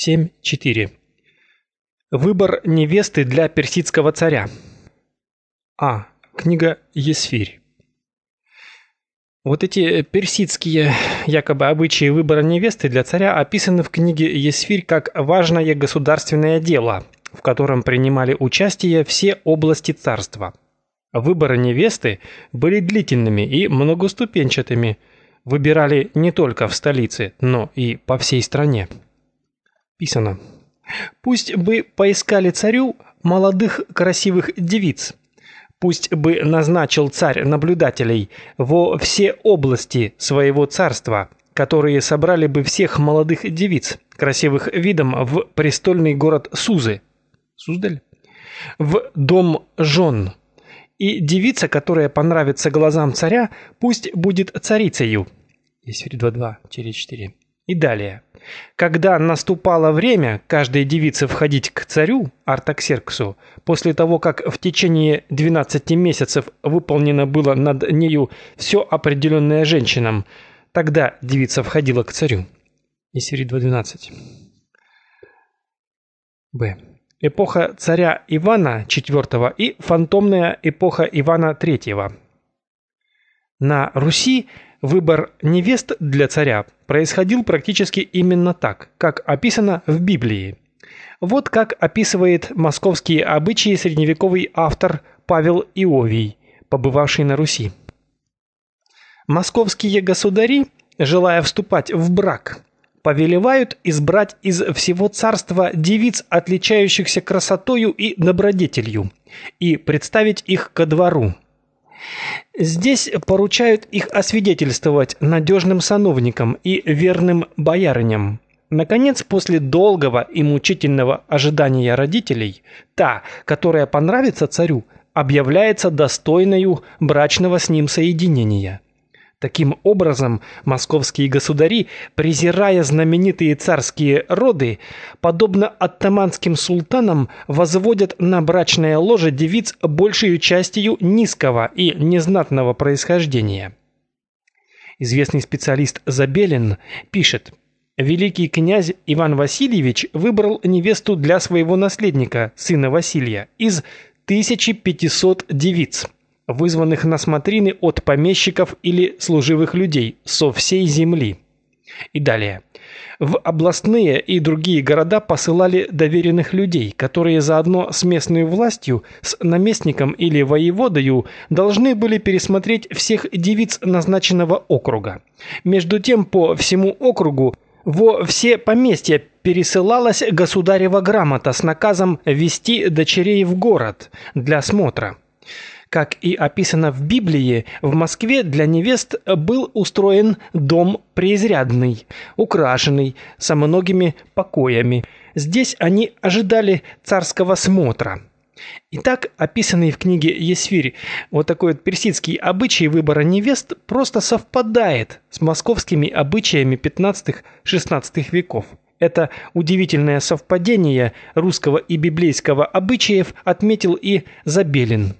7.4. Выбор невесты для персидского царя. А. Книга Есфирь. Вот эти персидские якобы обычаи выбора невесты для царя описаны в книге Есфирь как важное государственное дело, в котором принимали участие все области царства. Выборы невесты были длительными и многоступенчатыми. Выбирали не только в столице, но и по всей стране писано. Пусть бы поискали царю молодых красивых девиц. Пусть бы назначил царь наблюдателей во все области своего царства, которые собрали бы всех молодых девиц, красивых видом в престольный город Сузы. Суздаль? В дом жен. И девица, которая понравится глазам царя, пусть будет царицею. Есфирь 2.2, 4.4. И далее. Когда наступало время каждой девице входить к царю Артаксерксу, после того, как в течение 12 месяцев выполнено было над нею все определенное женщинам, тогда девица входила к царю. Исфири 2.12. Б. Эпоха царя Ивана IV и фантомная эпоха Ивана III. На Руси Выбор невест для царя происходил практически именно так, как описано в Библии. Вот как описывает московские обычаи средневековый автор Павел Иовий, побывавший на Руси. Московские государи, желая вступать в брак, повелевают избрать из всего царства девиц, отличающихся красотою и добродетелью, и представить их ко двору. Здесь поручают их освидетельствовать надежным сановникам и верным боярыням. Наконец, после долгого и мучительного ожидания родителей, та, которая понравится царю, объявляется достойною брачного с ним соединения. Таким образом, московские государи, презирая знаменитые царские роды, подобно оттаманским султанам, возводят на брачное ложе девиц большей частью низкого и незнатного происхождения. Известный специалист Забелин пишет: Великий князь Иван Васильевич выбрал невесту для своего наследника, сына Василия, из 1500 девиц вызванных на смотрины от помещиков или служивых людей со всей земли. И далее. В областные и другие города посылали доверенных людей, которые заодно с местной властью, с наместником или воеводою должны были пересмотреть всех девиц назначенного округа. Между тем по всему округу во все поместья пересылалась государева грамота с наказом вести дочерей в город для смотра. Как и описано в Библии, в Москве для невест был устроен дом преизрядный, украшенный со многими покоями. Здесь они ожидали царского смотра. Итак, описанный в книге Есфирь вот такой вот персидский обычай выбора невест просто совпадает с московскими обычаями 15-16 веков. Это удивительное совпадение русского и библейского обычаев отметил и Забелин.